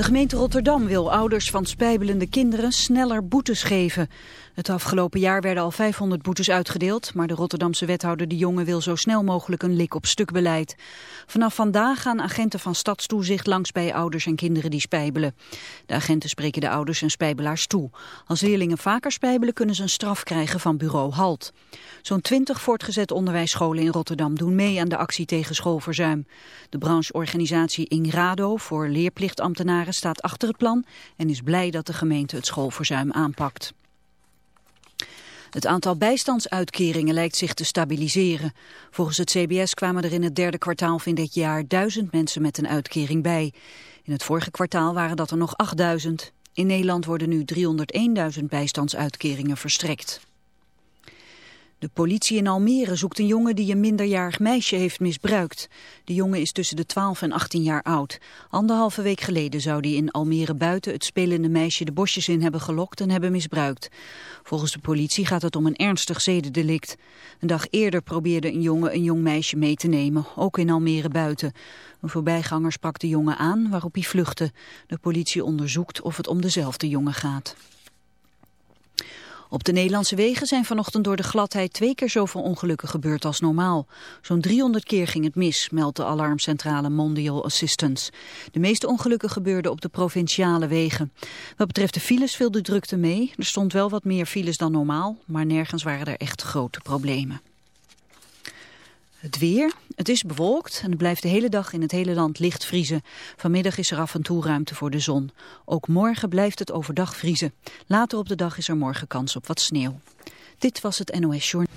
De gemeente Rotterdam wil ouders van spijbelende kinderen sneller boetes geven. Het afgelopen jaar werden al 500 boetes uitgedeeld, maar de Rotterdamse wethouder De Jonge wil zo snel mogelijk een lik op stuk beleid. Vanaf vandaag gaan agenten van stadstoezicht langs bij ouders en kinderen die spijbelen. De agenten spreken de ouders en spijbelaars toe. Als leerlingen vaker spijbelen kunnen ze een straf krijgen van bureau HALT. Zo'n 20 voortgezet onderwijsscholen in Rotterdam doen mee aan de actie tegen schoolverzuim. De brancheorganisatie Ingrado voor leerplichtambtenaren staat achter het plan en is blij dat de gemeente het schoolverzuim aanpakt. Het aantal bijstandsuitkeringen lijkt zich te stabiliseren. Volgens het CBS kwamen er in het derde kwartaal van dit jaar duizend mensen met een uitkering bij. In het vorige kwartaal waren dat er nog 8000. In Nederland worden nu 301.000 bijstandsuitkeringen verstrekt. De politie in Almere zoekt een jongen die een minderjarig meisje heeft misbruikt. De jongen is tussen de 12 en 18 jaar oud. Anderhalve week geleden zou hij in Almere buiten het spelende meisje de bosjes in hebben gelokt en hebben misbruikt. Volgens de politie gaat het om een ernstig zedendelict. Een dag eerder probeerde een jongen een jong meisje mee te nemen, ook in Almere buiten. Een voorbijganger sprak de jongen aan waarop hij vluchtte. De politie onderzoekt of het om dezelfde jongen gaat. Op de Nederlandse wegen zijn vanochtend door de gladheid twee keer zoveel ongelukken gebeurd als normaal. Zo'n 300 keer ging het mis, meldt de alarmcentrale Mondial Assistance. De meeste ongelukken gebeurden op de provinciale wegen. Wat betreft de files viel de drukte mee. Er stond wel wat meer files dan normaal, maar nergens waren er echt grote problemen. Het weer. Het is bewolkt en het blijft de hele dag in het hele land licht vriezen. Vanmiddag is er af en toe ruimte voor de zon. Ook morgen blijft het overdag vriezen. Later op de dag is er morgen kans op wat sneeuw. Dit was het NOS Journal.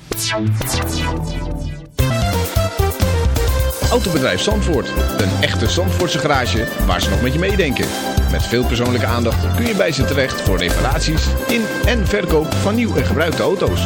Autobedrijf Zandvoort. Een echte Zandvoortse garage waar ze nog met je meedenken. Met veel persoonlijke aandacht kun je bij ze terecht voor reparaties in en verkoop van nieuw en gebruikte auto's.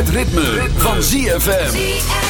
Het ritme, van ZFM.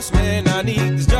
boss man. I need this job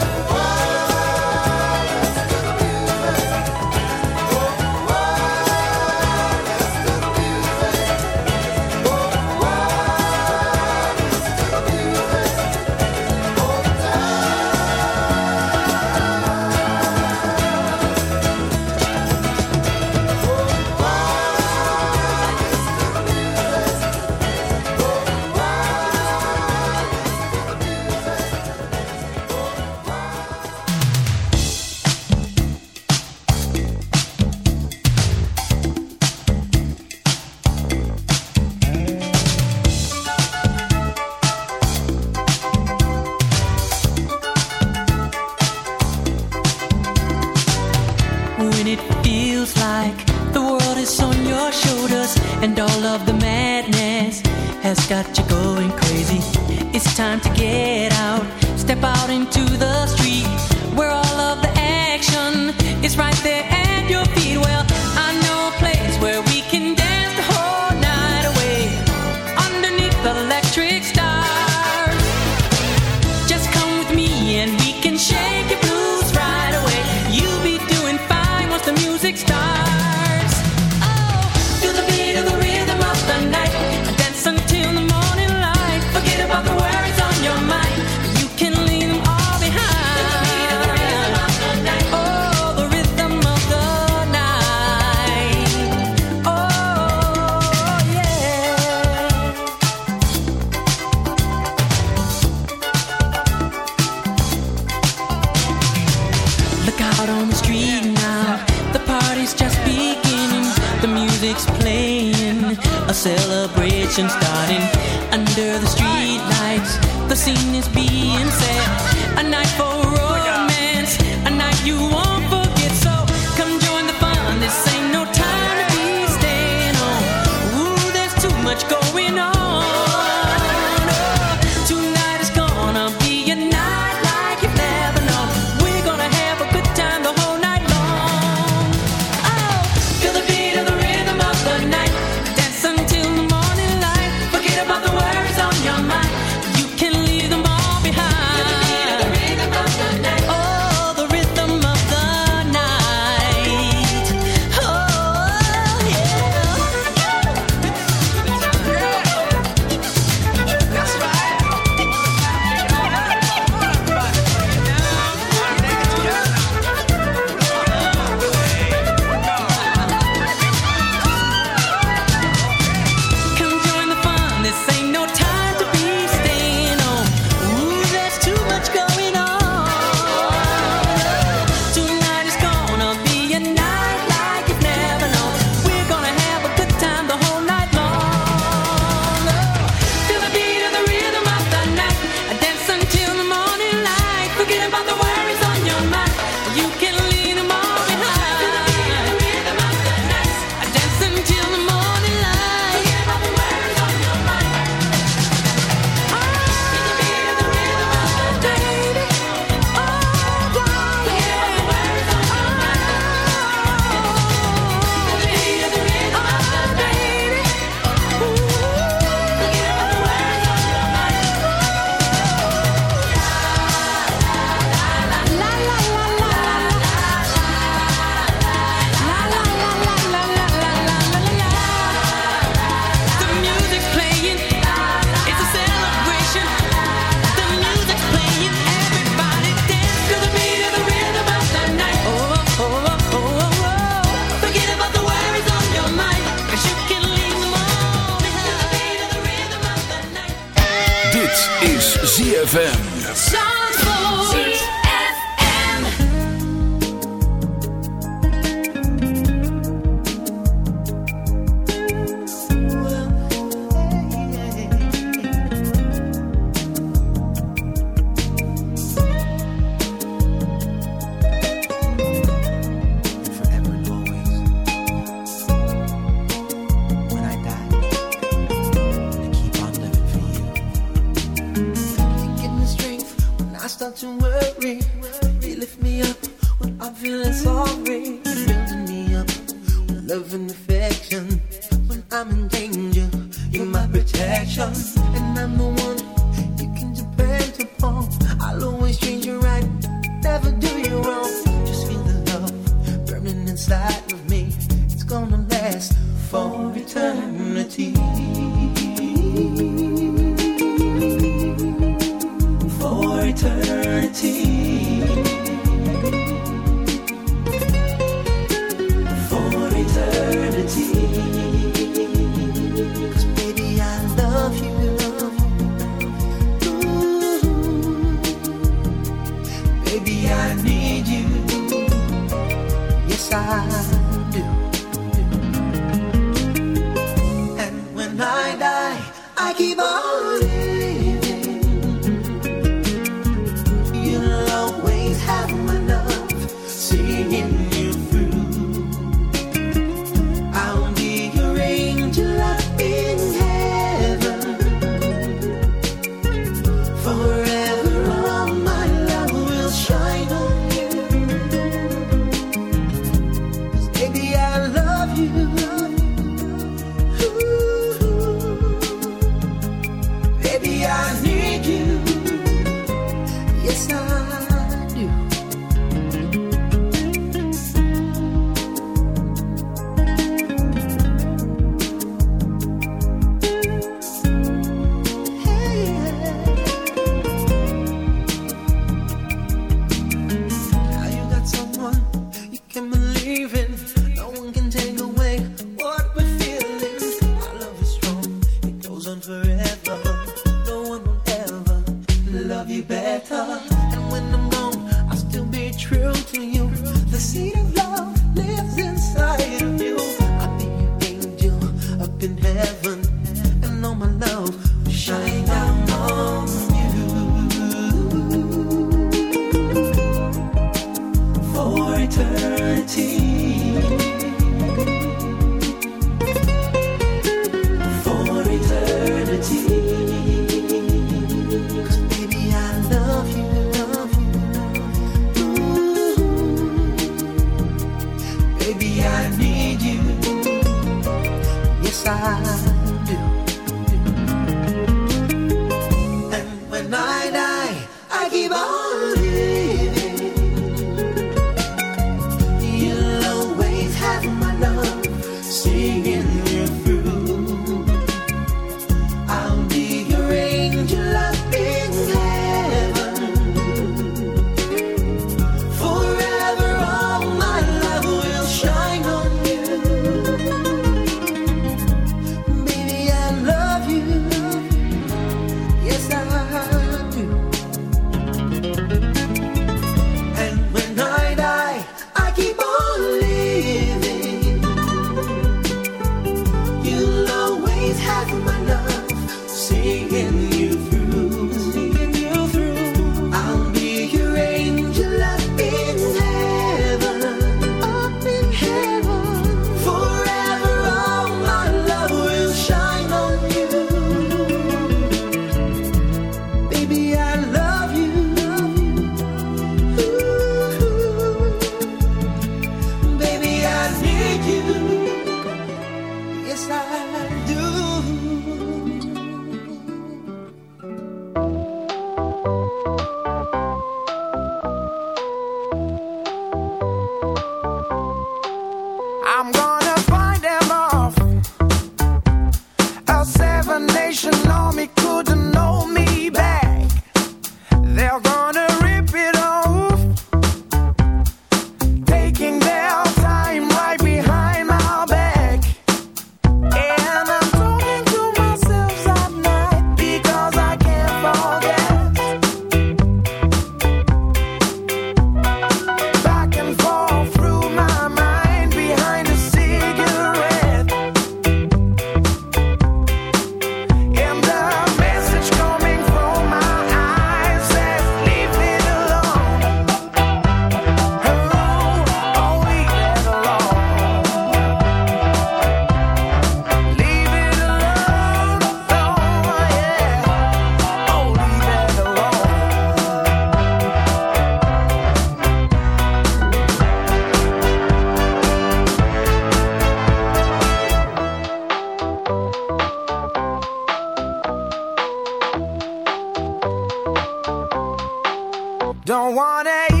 Don't wanna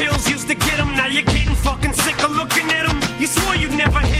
chills used to get them. Now you're getting fucking sick of looking at them. You swore you'd never hit